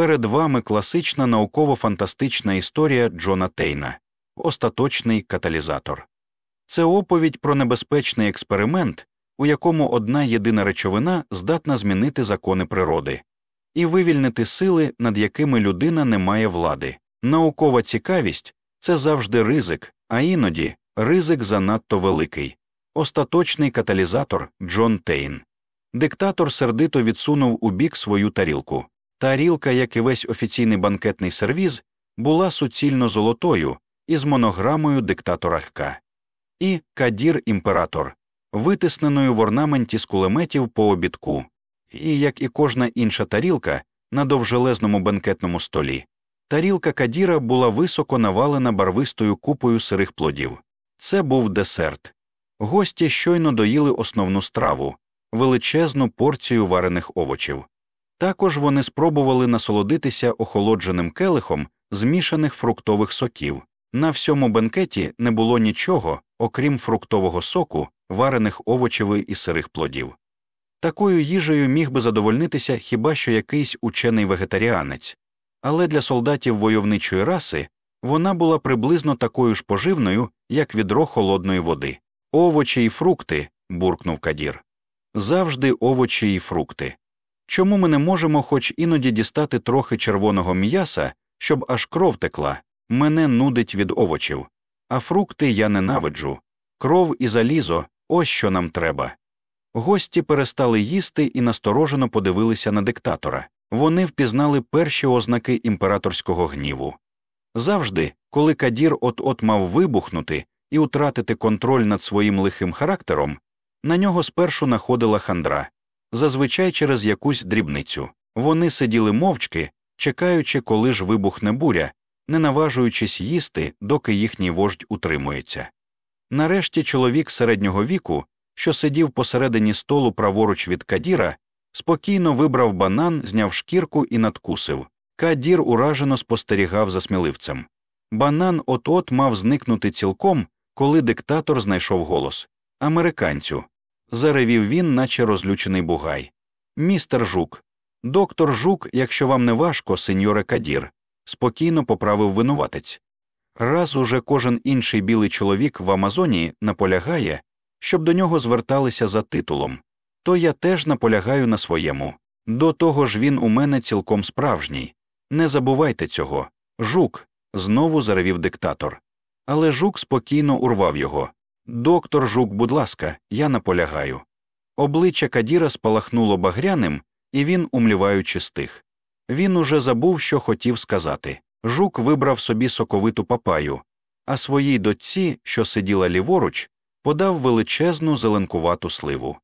Перед вами класична науково-фантастична історія Джона Тейна, остаточний каталізатор. Це оповідь про небезпечний експеримент, у якому одна єдина речовина здатна змінити закони природи і вивільнити сили, над якими людина не має влади. Наукова цікавість це завжди ризик, а іноді ризик занадто великий. Остаточний каталізатор Джон Тейн. Диктатор сердито відсунув у бік свою тарілку. Тарілка, як і весь офіційний банкетний сервіз, була суцільно золотою із монограмою диктатора К. І Кадір імператор, витисненою в орнаменті з кулеметів по обідку, і, як і кожна інша тарілка, на довжелезному бенкетному столі. Тарілка Кадіра була високо навалена барвистою купою сирих плодів. Це був десерт. Гості щойно доїли основну страву, величезну порцію варених овочів. Також вони спробували насолодитися охолодженим келихом змішаних фруктових соків. На всьому бенкеті не було нічого, окрім фруктового соку, варених овочів і сирих плодів. Такою їжею міг би задовольнитися хіба що якийсь учений вегетаріанець, але для солдатів войовничої раси вона була приблизно такою ж поживною, як відро холодної води. Овочі і фрукти, буркнув Кадір. Завжди овочі і фрукти. Чому ми не можемо хоч іноді дістати трохи червоного м'яса, щоб аж кров текла, мене нудить від овочів, а фрукти я ненавиджу. Кров і залізо ось що нам треба. Гості перестали їсти і насторожено подивилися на диктатора. Вони впізнали перші ознаки імператорського гніву. Завжди, коли Кадір от от мав вибухнути і втратити контроль над своїм лихим характером, на нього спершу находила хандра, зазвичай через якусь дрібницю. Вони сиділи мовчки, чекаючи, коли ж вибухне буря, не наважуючись їсти, доки їхній вождь утримується. Нарешті чоловік середнього віку, що сидів посередині столу праворуч від Кадіра, спокійно вибрав банан, зняв шкірку і надкусив. Кадір уражено спостерігав за сміливцем. Банан от от мав зникнути цілком, коли диктатор знайшов голос. Американцю. Заревів він, наче розлючений бугай. Містер Жук. Доктор Жук, якщо вам не важко, сеньоре Кадір, спокійно поправив винуватець. Раз уже кожен інший білий чоловік в Амазонії наполягає, щоб до нього зверталися за титулом, то я теж наполягаю на своєму. До того ж він у мене цілком справжній. Не забувайте цього. Жук. знову заревів диктатор. Але жук спокійно урвав його. Доктор Жук, будь ласка, я наполягаю. Обличчя Кадіра спалахнуло багряним, і він, умліваючи, стих. Він уже забув, що хотів сказати. Жук вибрав собі соковиту папаю, а своїй дочці, що сиділа ліворуч, подав величезну зеленкувату сливу.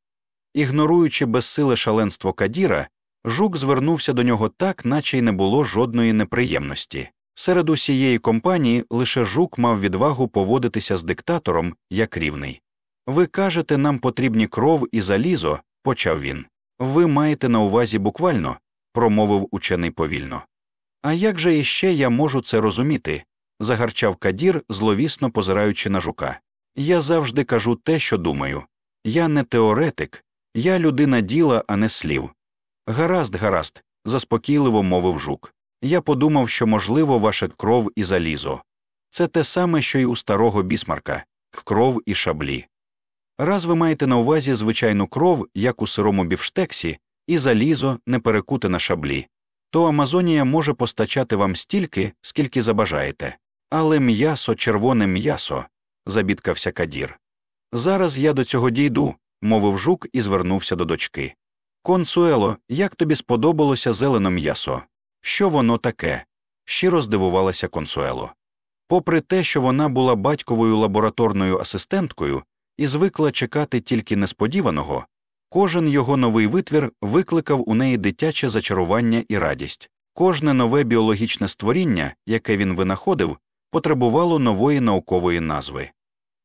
Ігноруючи безсиле шаленство Кадіра, жук звернувся до нього так, наче й не було жодної неприємності. Серед усієї компанії лише жук мав відвагу поводитися з диктатором як рівний. Ви кажете, нам потрібні кров і залізо, почав він. Ви маєте на увазі буквально, промовив учений повільно. А як же іще я можу це розуміти? загарчав Кадір, зловісно позираючи на жука. Я завжди кажу те, що думаю. Я не теоретик, я людина діла, а не слів. Гаразд, гаразд, заспокійливо мовив жук. Я подумав, що, можливо, ваша кров і залізо. Це те саме, що й у старого бісмарка кров і шаблі. Раз ви маєте на увазі звичайну кров, як у сирому бівштексі, і залізо не перекуте на шаблі, то Амазонія може постачати вам стільки, скільки забажаєте. Але м'ясо, червоне м'ясо, забідкався Кадір. Зараз я до цього дійду, мовив жук і звернувся до дочки. Консуело, як тобі сподобалося зелено м'ясо? Що воно таке? щиро здивувалася Консуело. Попри те, що вона була батьковою лабораторною асистенткою і звикла чекати тільки несподіваного, кожен його новий витвір викликав у неї дитяче зачарування і радість. Кожне нове біологічне створіння, яке він винаходив, потребувало нової наукової назви.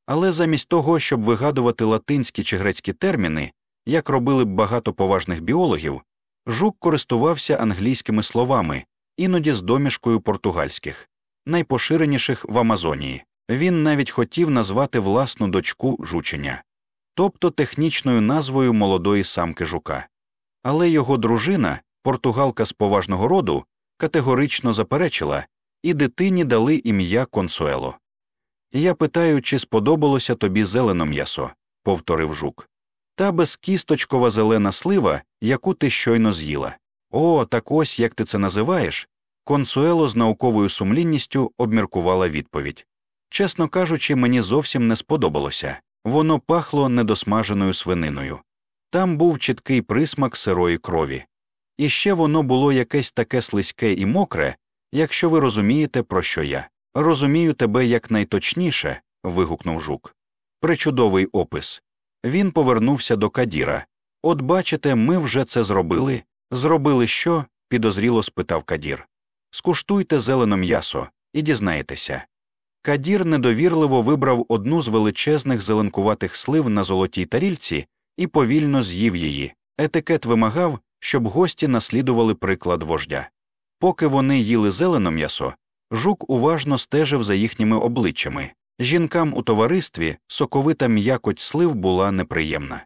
Але замість того, щоб вигадувати латинські чи грецькі терміни, як робили б багато поважних біологів, жук користувався англійськими словами, іноді з домішкою португальських, найпоширеніших в Амазонії. Він навіть хотів назвати власну дочку жучення, тобто технічною назвою молодої самки жука. Але його дружина, португалка з поважного роду, категорично заперечила, і дитині дали ім'я Консуело. Я питаю, чи сподобалося тобі зелено м'ясо, повторив жук. Та безкісточкова зелена слива, яку ти щойно з'їла. О, так ось як ти це називаєш. Консуело з науковою сумлінністю обміркувала відповідь. Чесно кажучи, мені зовсім не сподобалося воно пахло недосмаженою свининою. Там був чіткий присмак сирої крові. І ще воно було якесь таке слизьке і мокре, якщо ви розумієте, про що я. Розумію тебе якнайточніше. вигукнув жук. Причудовий опис. Він повернувся до Кадіра. От бачите, ми вже це зробили. Зробили що? підозріло спитав Кадір. Скуштуйте зелене м'ясо і дізнаєтеся. Кадір недовірливо вибрав одну з величезних зеленкуватих слив на золотій тарільці і повільно з'їв її. Етикет вимагав, щоб гості наслідували приклад вождя. Поки вони їли зелене м'ясо, жук уважно стежив за їхніми обличчями. Жінкам у товаристві соковита м'якоть слив була неприємна.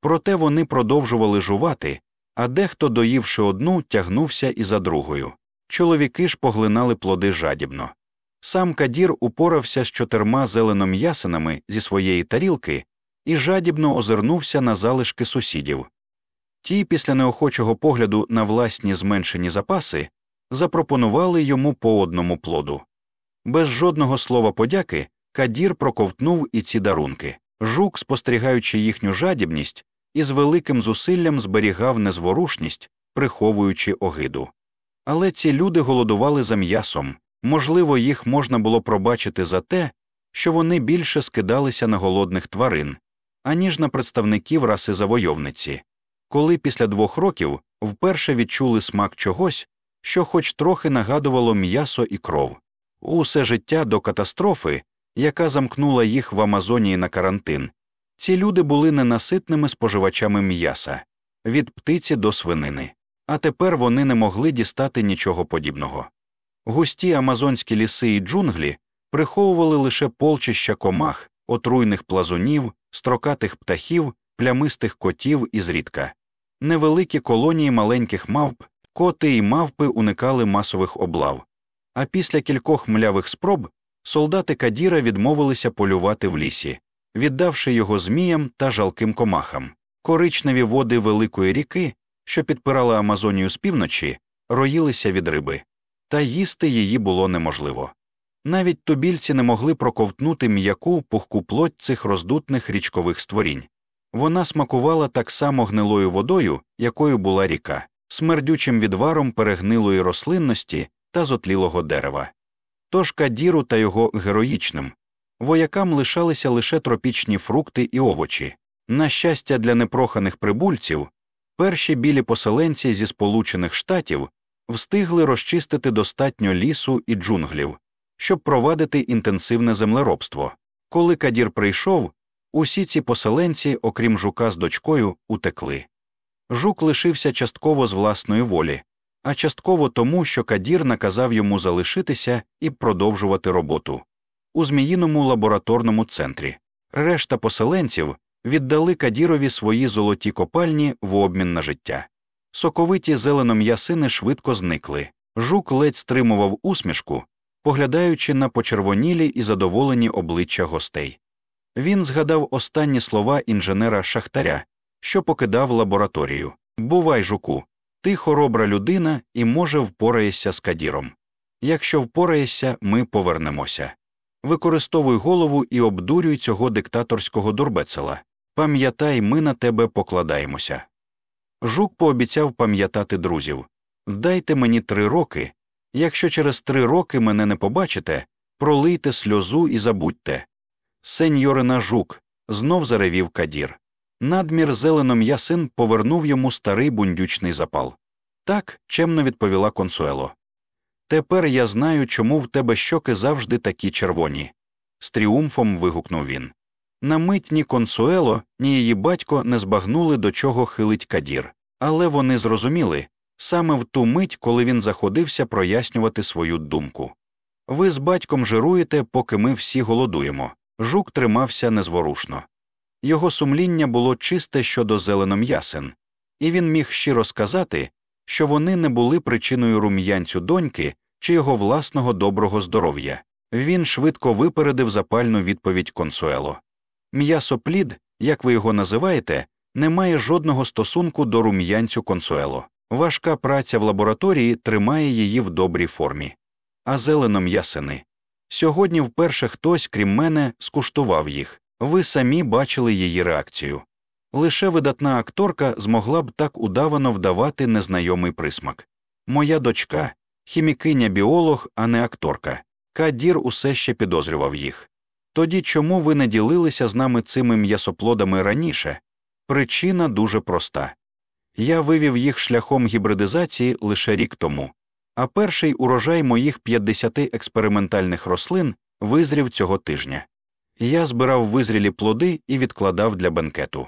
Проте вони продовжували жувати, а дехто, доївши одну, тягнувся і за другою. Чоловіки ж поглинали плоди жадібно. Сам Кадір упорався з чотирма зеленом'ясинами зі своєї тарілки і жадібно озирнувся на залишки сусідів. Ті, після неохочого погляду на власні зменшені запаси, запропонували йому по одному плоду. Без жодного слова подяки Кадір проковтнув і ці дарунки. Жук, спостерігаючи їхню жадібність, із великим зусиллям зберігав незворушність, приховуючи огиду. Але ці люди голодували за м'ясом, можливо, їх можна було пробачити за те, що вони більше скидалися на голодних тварин, аніж на представників раси завойовниці, коли після двох років вперше відчули смак чогось, що хоч трохи нагадувало м'ясо і кров. Усе життя до катастрофи, яка замкнула їх в Амазонії на карантин, ці люди були ненаситними споживачами м'яса від птиці до свинини, а тепер вони не могли дістати нічого подібного. Густі амазонські ліси і джунглі приховували лише полчища комах, отруйних плазунів, строкатих птахів, плямистих котів і зрідка. Невеликі колонії маленьких мавп, коти і мавпи уникали масових облав. А після кількох млявих спроб солдати Кадіра відмовилися полювати в лісі, віддавши його зміям та жалким комахам. Коричневі води великої ріки, що підпирала Амазонію з півночі, роїлися від риби, та їсти її було неможливо. Навіть тубільці не могли проковтнути м'яку пухку плоть цих роздутних річкових створінь. Вона смакувала так само гнилою водою, якою була ріка, смердючим відваром перегнилої рослинності та зотлілого дерева. Тож Кадіру та його героїчним воякам лишалися лише тропічні фрукти і овочі. На щастя, для непроханих прибульців, перші білі поселенці зі Сполучених Штатів встигли розчистити достатньо лісу і джунглів, щоб провадити інтенсивне землеробство. Коли Кадір прийшов, усі ці поселенці, окрім жука з дочкою, утекли. Жук лишився частково з власної волі, а частково тому, що Кадір наказав йому залишитися і продовжувати роботу у зміїному лабораторному центрі. Решта поселенців віддали Кадірові свої золоті копальні в обмін на життя. Соковиті зеленом'ясини швидко зникли. Жук ледь стримував усмішку, поглядаючи на почервонілі і задоволені обличчя гостей. Він згадав останні слова інженера Шахтаря, що покидав лабораторію Бувай, жуку, ти хоробра людина і, може, впораєшся з кадіром. Якщо впораєшся, ми повернемося. Використовуй голову і обдурюй цього диктаторського дурбецела. Пам'ятай, ми на тебе покладаємося. Жук пообіцяв пам'ятати друзів Дайте мені три роки. Якщо через три роки мене не побачите, пролийте сльозу і забудьте. Сеньорина жук, знов заревів кадір. Надмір зеленом'ясин повернув йому старий бундючний запал. Так, чемно відповіла консуело. Тепер я знаю, чому в тебе щоки завжди такі червоні. З тріумфом вигукнув він. На мить ні консуело, ні її батько не збагнули, до чого хилить кадір, але вони зрозуміли саме в ту мить, коли він заходився прояснювати свою думку. Ви з батьком жируєте, поки ми всі голодуємо. Жук тримався незворушно. Його сумління було чисте щодо зеленом'ясен, і він міг щиро сказати, що вони не були причиною рум'янцю доньки чи його власного доброго здоров'я. Він швидко випередив запальну відповідь консуело. М'ясоплід, як ви його називаєте, не має жодного стосунку до рум'янцю консуело. Важка праця в лабораторії тримає її в добрій формі. А зелено м'ясини. Сьогодні вперше хтось, крім мене, скуштував їх. Ви самі бачили її реакцію. Лише видатна акторка змогла б так удавано вдавати незнайомий присмак. Моя дочка, хімікиня біолог, а не акторка. Кадір усе ще підозрював їх. Тоді чому ви не ділилися з нами цими м'ясоплодами раніше? Причина дуже проста я вивів їх шляхом гібридизації лише рік тому, а перший урожай моїх 50 експериментальних рослин визрів цього тижня. Я збирав визрілі плоди і відкладав для бенкету.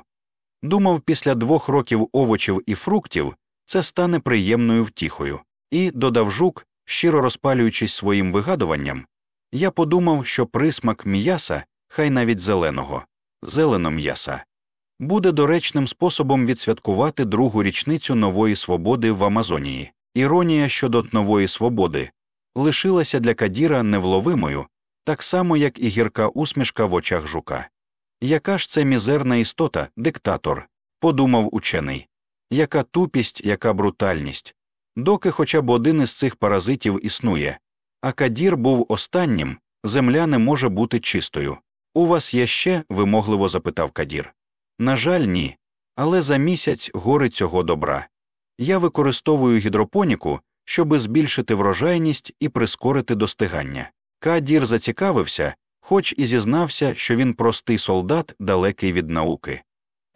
Думав, після двох років овочів і фруктів це стане приємною втіхою, і, додав жук, щиро розпалюючись своїм вигадуванням, я подумав, що присмак м'яса, хай навіть зеленого, зелено м'яса, буде доречним способом відсвяткувати другу річницю нової свободи в Амазонії. Іронія щодо нової свободи лишилася для Кадіра невловимою, так само як і гірка усмішка в очах жука. Яка ж це мізерна істота, диктатор, подумав учений, яка тупість, яка брутальність, доки хоча б один із цих паразитів існує, а Кадір був останнім, земля не може бути чистою. У вас є ще? вимогливо запитав Кадір. На жаль, ні. Але за місяць гори цього добра. Я використовую гідропоніку, щоби збільшити врожайність і прискорити достигання. Кадір зацікавився, хоч і зізнався, що він простий солдат, далекий від науки.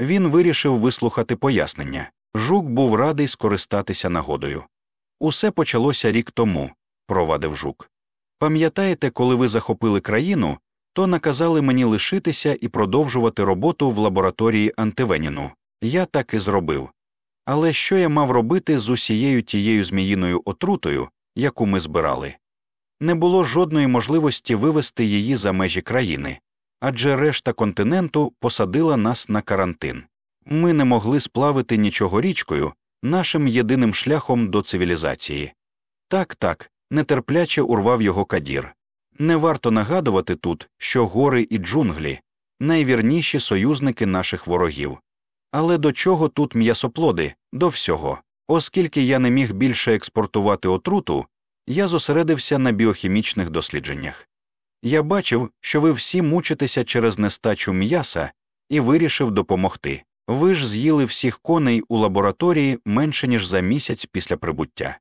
Він вирішив вислухати пояснення. Жук був радий скористатися нагодою. Усе почалося рік тому, провадив жук. Пам'ятаєте, коли ви захопили країну, то наказали мені лишитися і продовжувати роботу в лабораторії Антивеніну. Я так і зробив. Але що я мав робити з усією тією зміїною отрутою, яку ми збирали? Не було жодної можливості вивести її за межі країни, адже решта континенту посадила нас на карантин. Ми не могли сплавити нічого річкою, нашим єдиним шляхом до цивілізації. Так, так, нетерпляче урвав його кадір. Не варто нагадувати тут, що гори і джунглі найвірніші союзники наших ворогів. Але до чого тут м'ясоплоди, до всього. Оскільки я не міг більше експортувати отруту, я зосередився на біохімічних дослідженнях. Я бачив, що ви всі мучитеся через нестачу м'яса і вирішив допомогти. Ви ж з'їли всіх коней у лабораторії менше ніж за місяць після прибуття.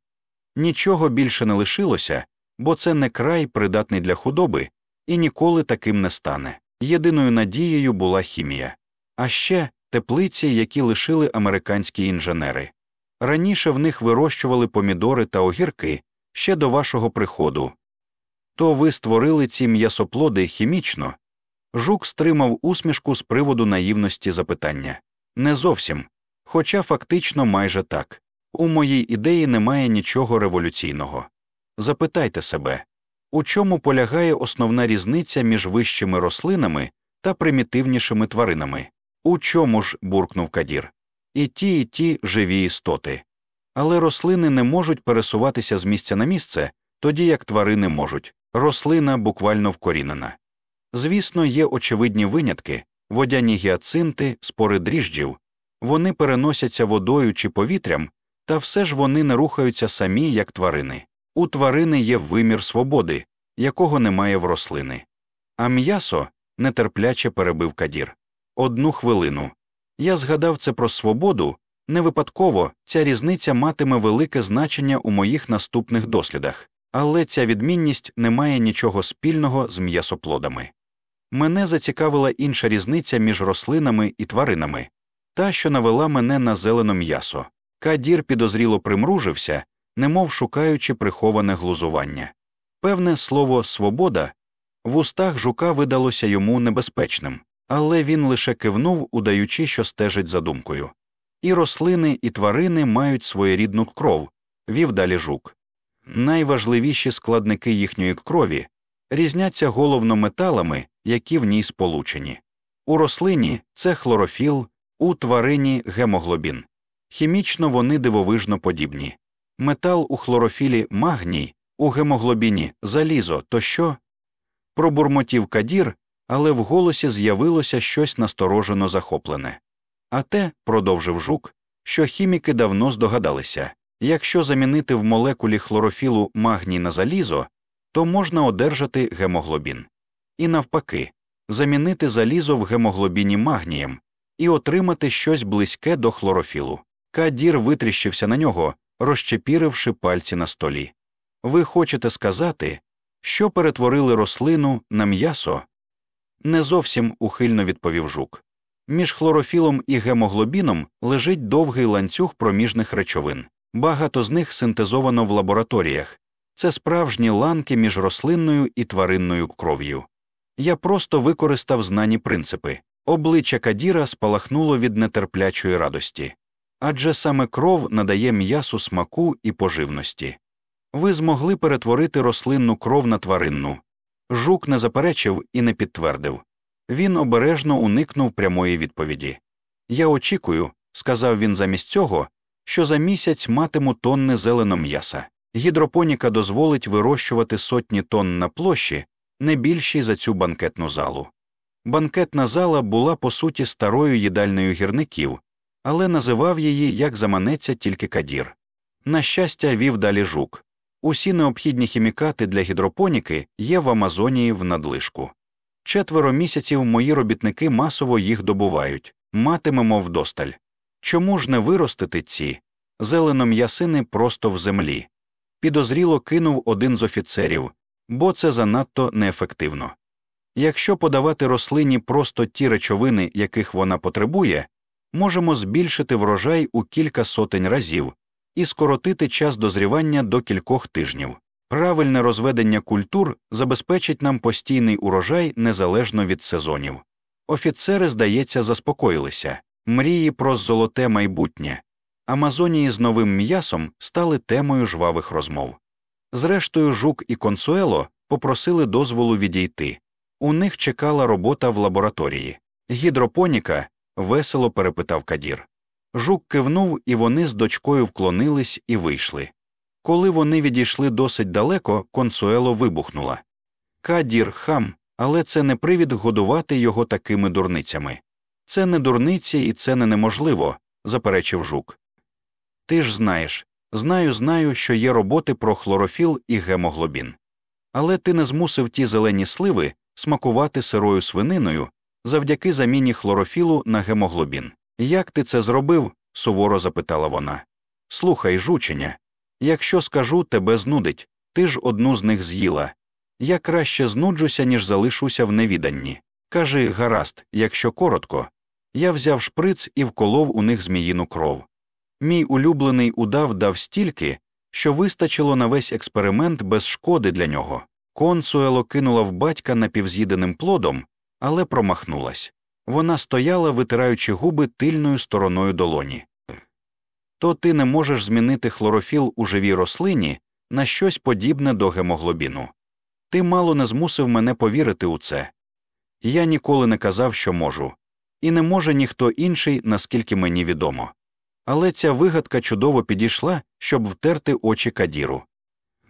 Нічого більше не лишилося, бо це не край придатний для худоби і ніколи таким не стане. Єдиною надією була хімія, а ще теплиці, які лишили американські інженери. Раніше в них вирощували помідори та огірки ще до вашого приходу. То ви створили ці м'ясоплоди хімічно. Жук стримав усмішку з приводу наївності запитання. Не зовсім, хоча фактично майже так. У моїй ідеї немає нічого революційного. Запитайте себе, у чому полягає основна різниця між вищими рослинами та примітивнішими тваринами? У чому ж, буркнув Кадір, і ті, і ті живі істоти. Але рослини не можуть пересуватися з місця на місце, тоді як тварини можуть. Рослина буквально вкорінена. Звісно, є очевидні винятки водяні гіацинти, спори дріжджів, вони переносяться водою чи повітрям, та все ж вони не рухаються самі, як тварини. У тварини є вимір свободи, якого немає в рослини. А м'ясо нетерпляче перебив Кадір. Одну хвилину. Я згадав це про свободу. Не випадково ця різниця матиме велике значення у моїх наступних дослідах, але ця відмінність не має нічого спільного з м'ясоплодами. Мене зацікавила інша різниця між рослинами і тваринами, та, що навела мене на зелене м'ясо. Кадір підозріло примружився, немов шукаючи приховане глузування. Певне слово свобода в устах жука видалося йому небезпечним, але він лише кивнув, удаючи, що стежить за думкою. І рослини, і тварини мають своєрідну кров, вів далі жук. Найважливіші складники їхньої крові різняться головно металами, які в ній сполучені. У рослині це хлорофіл, у тварині гемоглобін. Хімічно вони дивовижно подібні. Метал у хлорофілі магній, у гемоглобіні залізо, то що? Пробурмотів кадір, але в голосі з'явилося щось насторожено захоплене. А те, продовжив жук, що хіміки давно здогадалися якщо замінити в молекулі хлорофілу магній на залізо, то можна одержати гемоглобін. І навпаки, замінити залізо в гемоглобіні магнієм і отримати щось близьке до хлорофілу. Кадір витріщився на нього, розчепіривши пальці на столі. Ви хочете сказати, що перетворили рослину на м'ясо? Не зовсім ухильно відповів жук. Між хлорофілом і гемоглобіном лежить довгий ланцюг проміжних речовин. Багато з них синтезовано в лабораторіях. Це справжні ланки між рослинною і тваринною кров'ю. Я просто використав знані принципи. Обличчя Кадіра спалахнуло від нетерплячої радості. Адже саме кров надає м'ясу смаку і поживності. Ви змогли перетворити рослинну кров на тваринну. Жук не заперечив і не підтвердив. Він обережно уникнув прямої відповіді. Я очікую, сказав він замість цього, що за місяць матиму тонни зеленого м'яса. Гідропоніка дозволить вирощувати сотні тонн на площі, не більшій за цю банкетну залу. Банкетна зала була по суті старою їдальною гірників, але називав її, як заманеться тільки кадір. На щастя, вів далі жук. Усі необхідні хімікати для гідропоніки є в Амазонії в надлишку. Четверо місяців мої робітники масово їх добувають, матимемо вдосталь. Чому ж не виростити ці зелено-м'ясини просто в землі? Підозріло кинув один з офіцерів, бо це занадто неефективно. Якщо подавати рослині просто ті речовини, яких вона потребує, можемо збільшити врожай у кілька сотень разів і скоротити час дозрівання до кількох тижнів. Правильне розведення культур забезпечить нам постійний урожай незалежно від сезонів. Офіцери, здається, заспокоїлися мрії про золоте майбутнє. Амазонії з новим м'ясом стали темою жвавих розмов. Зрештою, жук і консуело попросили дозволу відійти. У них чекала робота в лабораторії. Гідропоніка? весело перепитав Кадір. Жук кивнув, і вони з дочкою вклонились і вийшли. Коли вони відійшли досить далеко, консуело вибухнула. Кадір хам, але це не привід годувати його такими дурницями. Це не дурниці і це не неможливо, заперечив жук. Ти ж знаєш знаю, знаю, що є роботи про хлорофіл і гемоглобін. Але ти не змусив ті зелені сливи смакувати сирою свининою завдяки заміні хлорофілу на гемоглобін. Як ти це зробив? суворо запитала вона. Слухай, жучення. Якщо скажу, тебе знудить, ти ж одну з них з'їла. Я краще знуджуся, ніж залишуся в невіданні. Кажи, гаразд, якщо коротко. Я взяв шприц і вколов у них зміїну кров. Мій улюблений удав дав стільки, що вистачило на весь експеримент без шкоди для нього. Консуело кинула в батька напівз'їденим плодом, але промахнулась. Вона стояла, витираючи губи тильною стороною долоні. То ти не можеш змінити хлорофіл у живій рослині на щось подібне до гемоглобіну. Ти мало не змусив мене повірити у це. Я ніколи не казав, що можу, і не може ніхто інший, наскільки мені відомо. Але ця вигадка чудово підійшла, щоб втерти очі кадіру.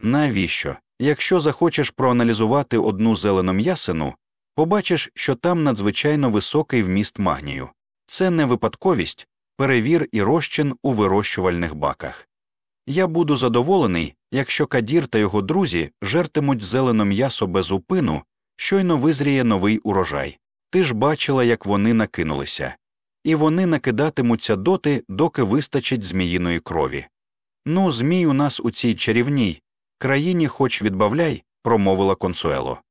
Навіщо? Якщо захочеш проаналізувати одну зелену м'ясину, побачиш, що там надзвичайно високий вміст магнію. Це не випадковість, перевір і розчин у вирощувальних баках. Я буду задоволений, якщо Кадір та його друзі жертимуть зелено м'ясо без упину, щойно визріє новий урожай. Ти ж бачила, як вони накинулися, і вони накидатимуться доти, доки вистачить зміїної крові. Ну, змій у нас у цій чарівній країні, хоч відбавляй, промовила консуело.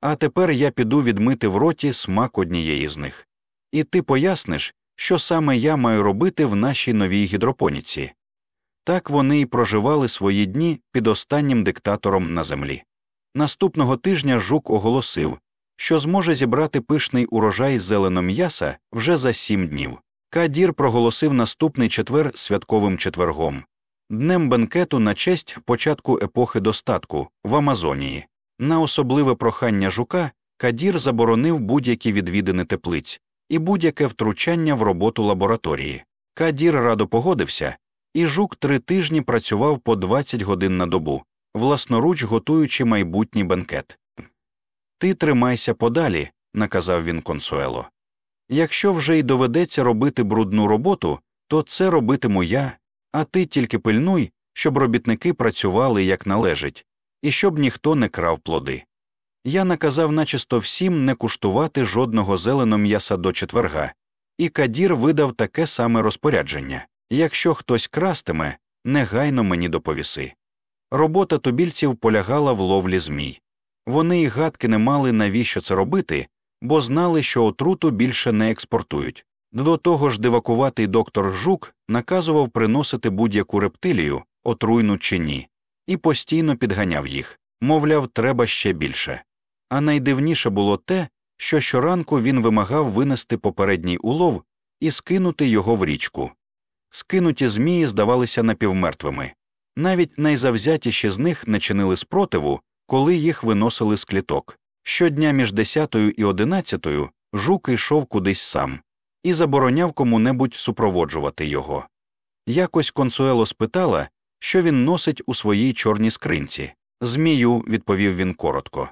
А тепер я піду відмити в роті смак однієї з них. І ти поясниш, що саме я маю робити в нашій новій гідропоніці. Так вони й проживали свої дні під останнім диктатором на землі. Наступного тижня жук оголосив, що зможе зібрати пишний урожай зеленого м'яса вже за сім днів. Кадір проголосив наступний четвер святковим четвергом, днем бенкету на честь початку епохи достатку в Амазонії. На особливе прохання жука Кадір заборонив будь-які відвідини теплиць і будь-яке втручання в роботу лабораторії. Кадір радо погодився, і жук три тижні працював по 20 годин на добу, власноруч готуючи майбутній бенкет. Ти тримайся подалі, наказав він консуело. Якщо вже й доведеться робити брудну роботу, то це робитиму я, а ти тільки пильнуй, щоб робітники працювали як належить, і щоб ніхто не крав плоди. Я наказав начисто всім не куштувати жодного зеленого м'яса до четверга, і Кадір видав таке саме розпорядження якщо хтось крастиме, негайно мені доповіси. Робота тубільців полягала в ловлі змій. Вони й гадки не мали навіщо це робити, бо знали, що отруту більше не експортують. До того ж, дивакуватий доктор Жук наказував приносити будь-яку рептилію, отруйну чи ні, і постійно підганяв їх, мовляв, треба ще більше. А найдивніше було те, що щоранку він вимагав винести попередній улов і скинути його в річку. Скинуті змії здавалися напівмертвими. Навіть найзавзятіші з них не чинили спротиву, коли їх виносили з кліток. Щодня між десятою і одинадцятою жук йшов кудись сам і забороняв кому-небудь супроводжувати його. Якось консуело спитала, що він носить у своїй чорній скринці. Змію, відповів він коротко.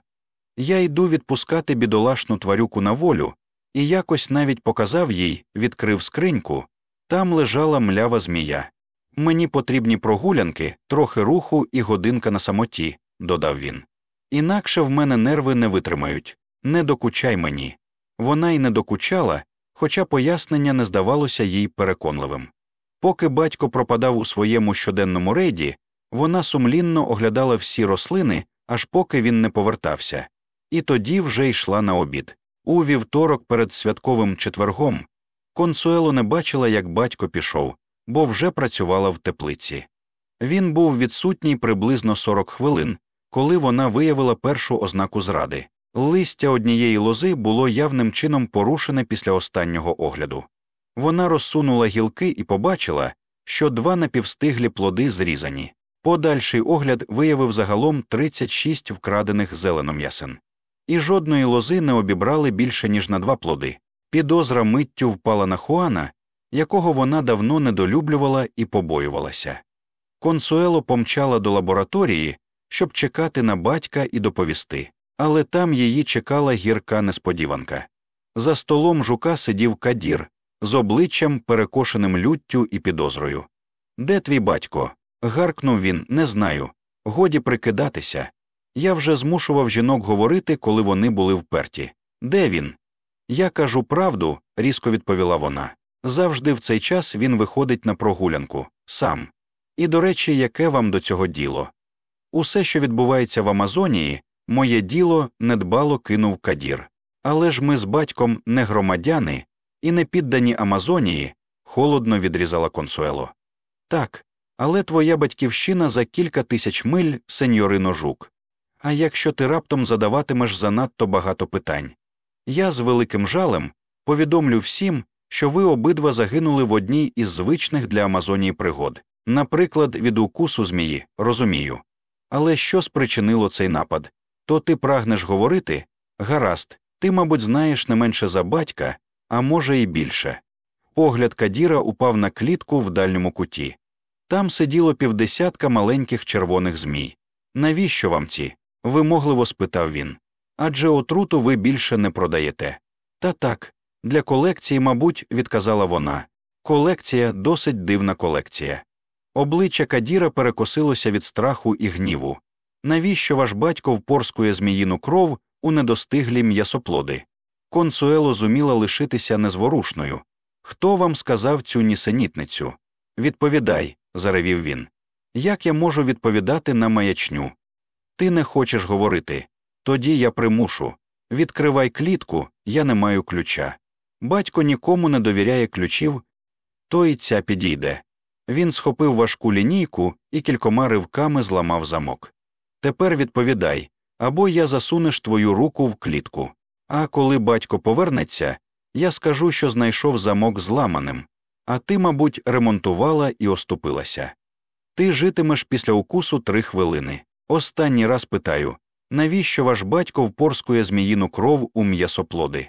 Я йду відпускати бідолашну тварюку на волю, і якось навіть показав їй, відкрив скриньку, там лежала млява змія. Мені потрібні прогулянки, трохи руху і годинка на самоті, додав він. Інакше в мене нерви не витримають. Не докучай мені. Вона й не докучала, хоча пояснення не здавалося їй переконливим. Поки батько пропадав у своєму щоденному рейді, вона сумлінно оглядала всі рослини, аж поки він не повертався, і тоді вже йшла на обід. У вівторок перед святковим четвергом консуело не бачила, як батько пішов, бо вже працювала в теплиці. Він був відсутній приблизно 40 хвилин, коли вона виявила першу ознаку зради. Листя однієї лози було явним чином порушене після останнього огляду. Вона розсунула гілки і побачила, що два напівстиглі плоди зрізані. Подальший огляд виявив загалом 36 вкрадених зеленом'ясин. І жодної лози не обібрали більше, ніж на два плоди. Підозра миттю впала на Хуана, якого вона давно недолюблювала і побоювалася. Консуело помчала до лабораторії, щоб чекати на батька і доповісти, але там її чекала гірка несподіванка. За столом жука сидів кадір з обличчям, перекошеним люттю і підозрою. Де твій батько? гаркнув він, не знаю. Годі прикидатися. Я вже змушував жінок говорити, коли вони були вперті. Де він? Я кажу правду, різко відповіла вона. Завжди в цей час він виходить на прогулянку, сам. І, до речі, яке вам до цього діло? Усе, що відбувається в Амазонії, моє діло недбало кинув кадір. Але ж ми з батьком не громадяни і не піддані Амазонії, холодно відрізала консуело. Так, але твоя батьківщина за кілька тисяч миль, сеньорино жук. А якщо ти раптом задаватимеш занадто багато питань, я з великим жалем повідомлю всім, що ви обидва загинули в одній із звичних для Амазонії пригод, наприклад, від укусу змії, розумію. Але що спричинило цей напад? То ти прагнеш говорити? Гаразд, ти, мабуть, знаєш не менше за батька, а може, і більше. Погляд Кадіра упав на клітку в дальньому куті. Там сиділо півдесятка маленьких червоних змій. Навіщо вам ці? Вимогливо спитав він. Адже отруту ви більше не продаєте. Та так, для колекції, мабуть, відказала вона. Колекція досить дивна колекція. Обличчя Кадіра перекосилося від страху і гніву. Навіщо ваш батько впорскує зміїну кров у недостиглі м'ясоплоди? Консуело зуміла лишитися незворушною. Хто вам сказав цю нісенітницю? Відповідай, заревів він. Як я можу відповідати на маячню? Ти не хочеш говорити. Тоді я примушу. Відкривай клітку, я не маю ключа. Батько нікому не довіряє ключів, то й ця підійде. Він схопив важку лінійку і кількома ривками зламав замок. Тепер відповідай або я засунеш твою руку в клітку. А коли батько повернеться, я скажу, що знайшов замок зламаним, а ти, мабуть, ремонтувала і оступилася. Ти житимеш після укусу три хвилини. Останній раз питаю навіщо ваш батько впорскує зміїну кров у м'ясоплоди?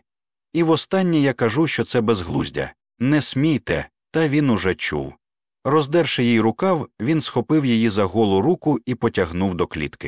І востаннє я кажу, що це безглуздя. Не смійте, та він уже чув. Роздерши їй рукав, він схопив її за голу руку і потягнув до клітки.